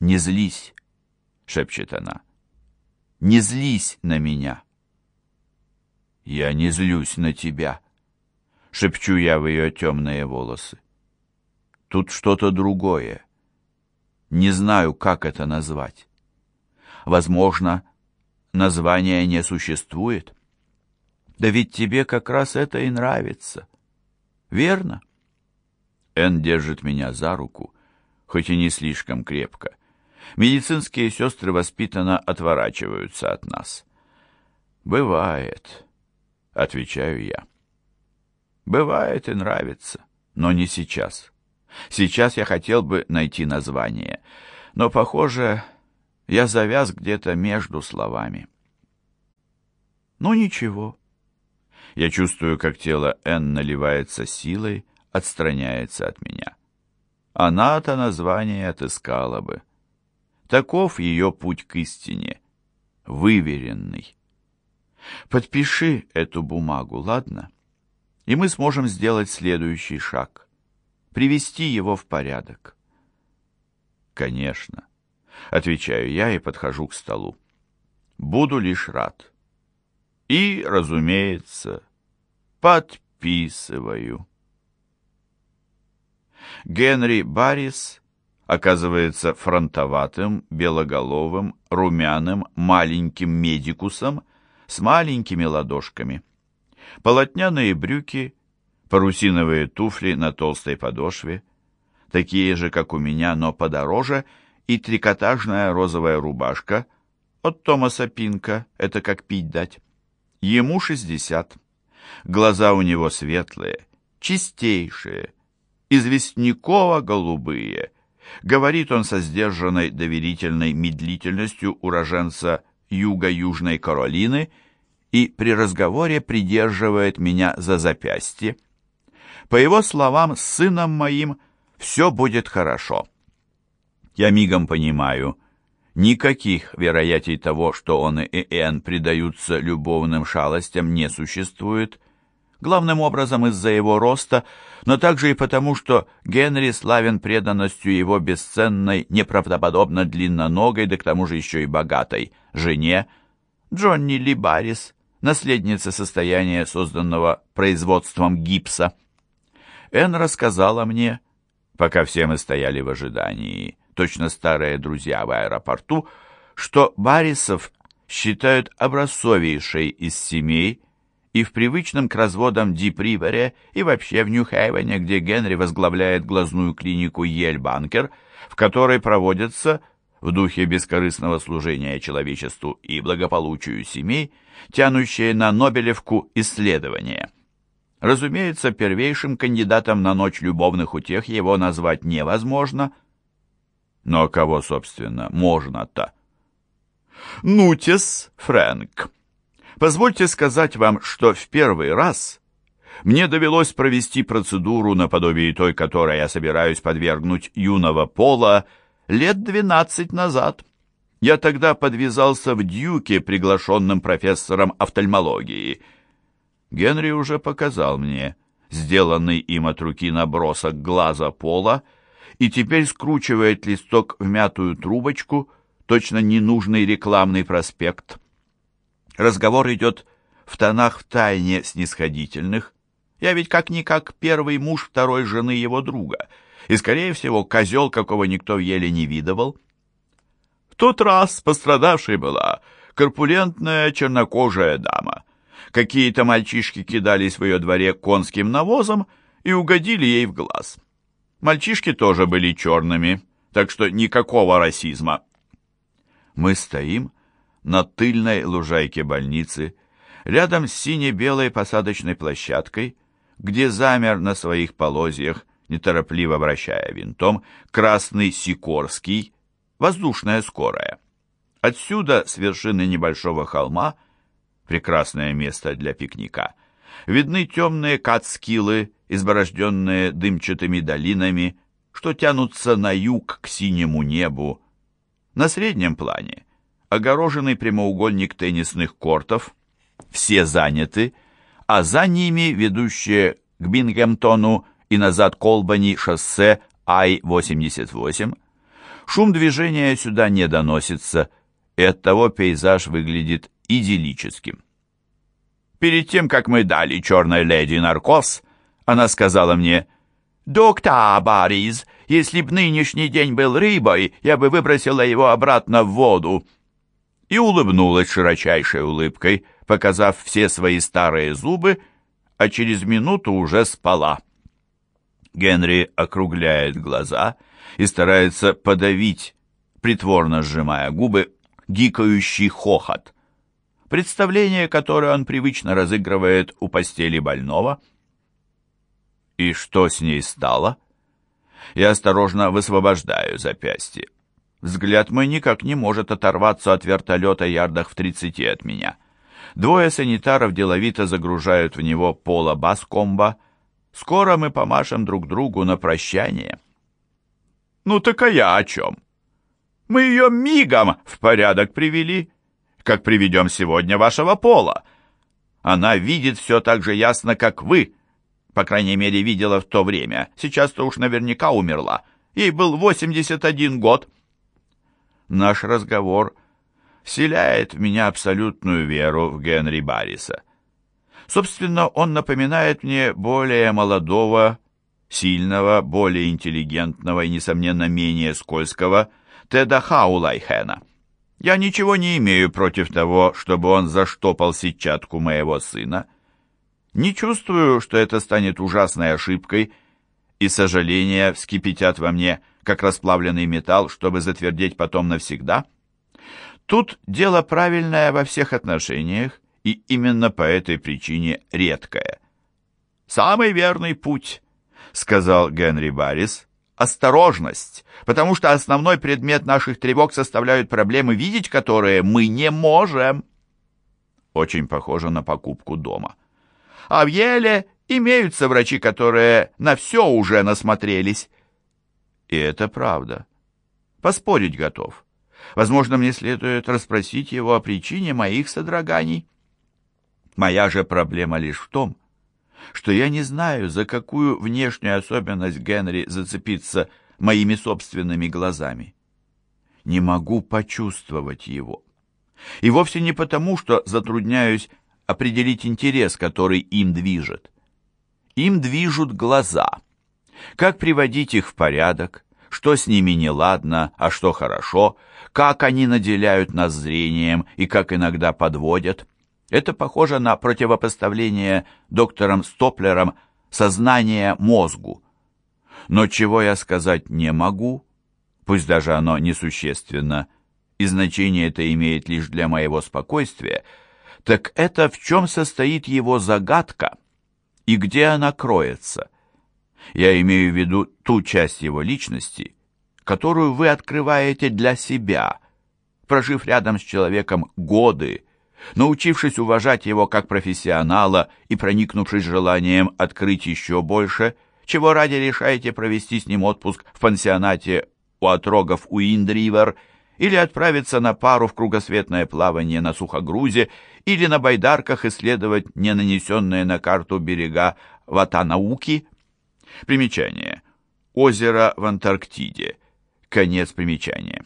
«Не злись», — шепчет она. «Не злись на меня». «Я не злюсь на тебя», — шепчу я в ее темные волосы. «Тут что-то другое. Не знаю, как это назвать. Возможно, названия не существует. Да ведь тебе как раз это и нравится. Верно?» Эн держит меня за руку, хоть и не слишком крепко. Медицинские сестры воспитанно отворачиваются от нас. «Бывает», — отвечаю я. «Бывает и нравится, но не сейчас. Сейчас я хотел бы найти название, но, похоже, я завяз где-то между словами». «Ну ничего». Я чувствую, как тело Н наливается силой, отстраняется от меня. Она-то название отыскала бы. Таков ее путь к истине, выверенный. Подпиши эту бумагу, ладно? И мы сможем сделать следующий шаг. Привести его в порядок. Конечно. Отвечаю я и подхожу к столу. Буду лишь рад. И, разумеется, подписываю. Генри Баррис оказывается фронтоватым, белоголовым, румяным, маленьким медикусом с маленькими ладошками. Полотняные брюки, парусиновые туфли на толстой подошве, такие же, как у меня, но подороже, и трикотажная розовая рубашка от Томаса Пинка, это как пить дать. Ему шестьдесят. Глаза у него светлые, чистейшие, известняково-голубые. Говорит он со сдержанной доверительной медлительностью уроженца юго-южной Каролины и при разговоре придерживает меня за запястье. По его словам, с сыном моим все будет хорошо. Я мигом понимаю, никаких вероятий того, что он и Энн предаются любовным шалостям, не существует, главным образом из-за его роста, но также и потому, что Генри славен преданностью его бесценной, неправдоподобно длинноногой, да к тому же еще и богатой жене, Джонни Ли Баррис, наследница состояния, созданного производством гипса. Энн рассказала мне, пока все мы стояли в ожидании, точно старые друзья в аэропорту, что Баррисов считают образцовейшей из семей, и в привычном к разводам Дип-Ривере, и вообще в Нью-Хейвене, где Генри возглавляет глазную клинику Ель-Банкер, в которой проводятся, в духе бескорыстного служения человечеству и благополучию семей, тянущие на Нобелевку исследования. Разумеется, первейшим кандидатом на ночь любовных утех его назвать невозможно. Но кого, собственно, можно-то? «Нутис, Фрэнк», Позвольте сказать вам, что в первый раз мне довелось провести процедуру наподобие той, которой я собираюсь подвергнуть юного пола лет двенадцать назад. Я тогда подвязался в Дьюке, приглашенным профессором офтальмологии. Генри уже показал мне сделанный им от руки набросок глаза пола и теперь скручивает листок в мятую трубочку, точно ненужный рекламный проспект. Разговор идет в тонах втайне снисходительных. Я ведь как-никак первый муж второй жены его друга, и, скорее всего, козел, какого никто еле не видывал. В тот раз пострадавшей была корпулентная чернокожая дама. Какие-то мальчишки кидались в ее дворе конским навозом и угодили ей в глаз. Мальчишки тоже были черными, так что никакого расизма. Мы стоим, на тыльной лужайке больницы, рядом с сине-белой посадочной площадкой, где замер на своих полозьях, неторопливо вращая винтом, красный Сикорский, воздушная скорая. Отсюда, с вершины небольшого холма, прекрасное место для пикника, видны темные кацкилы, изборожденные дымчатыми долинами, что тянутся на юг к синему небу. На среднем плане огороженный прямоугольник теннисных кортов, все заняты, а за ними ведущее к Бингемтону и назад Колбани шоссе Ай-88. Шум движения сюда не доносится, и оттого пейзаж выглядит идиллическим. Перед тем, как мы дали черной леди наркоз, она сказала мне, «Доктор Борис, если б нынешний день был рыбой, я бы выбросила его обратно в воду». И улыбнулась широчайшей улыбкой, показав все свои старые зубы, а через минуту уже спала. Генри округляет глаза и старается подавить, притворно сжимая губы, гикающий хохот. Представление, которое он привычно разыгрывает у постели больного. И что с ней стало? Я осторожно высвобождаю запястье. Взгляд мой никак не может оторваться от вертолета ярдах в тридцати от меня. Двое санитаров деловито загружают в него пола баскомба. Скоро мы помашем друг другу на прощание. Ну так а я о чем? Мы ее мигом в порядок привели, как приведем сегодня вашего пола. Она видит все так же ясно, как вы. По крайней мере, видела в то время. Сейчас-то уж наверняка умерла. Ей был 81 год. Наш разговор вселяет в меня абсолютную веру в Генри Барриса. Собственно, он напоминает мне более молодого, сильного, более интеллигентного и, несомненно, менее скользкого Теда Хаулайхена. Я ничего не имею против того, чтобы он заштопал сетчатку моего сына. Не чувствую, что это станет ужасной ошибкой, и сожаления вскипятят во мне, как расплавленный металл, чтобы затвердеть потом навсегда. Тут дело правильное во всех отношениях, и именно по этой причине редкое. «Самый верный путь», — сказал Генри Баррис, — «осторожность, потому что основной предмет наших тревог составляют проблемы, видеть которые мы не можем». Очень похоже на покупку дома. А в Еле имеются врачи, которые на все уже насмотрелись. И это правда. Поспорить готов. Возможно, мне следует расспросить его о причине моих содроганий. Моя же проблема лишь в том, что я не знаю, за какую внешнюю особенность Генри зацепиться моими собственными глазами. Не могу почувствовать его. И вовсе не потому, что затрудняюсь определить интерес, который им движет. Им движут глаза — как приводить их в порядок, что с ними неладно, а что хорошо, как они наделяют нас зрением и как иногда подводят. Это похоже на противопоставление доктором Стоплером сознания мозгу. Но чего я сказать не могу, пусть даже оно несущественно, и значение это имеет лишь для моего спокойствия, так это в чем состоит его загадка и где она кроется – я имею в виду ту часть его личности, которую вы открываете для себя, прожив рядом с человеком годы, научившись уважать его как профессионала и проникнувшись желанием открыть еще больше, чего ради решаете провести с ним отпуск в пансионате у отрогов Уиндривер или отправиться на пару в кругосветное плавание на сухогрузе или на байдарках исследовать ненанесенные на карту берега Ватанауки – Примечание. Озеро в Антарктиде. Конец примечания.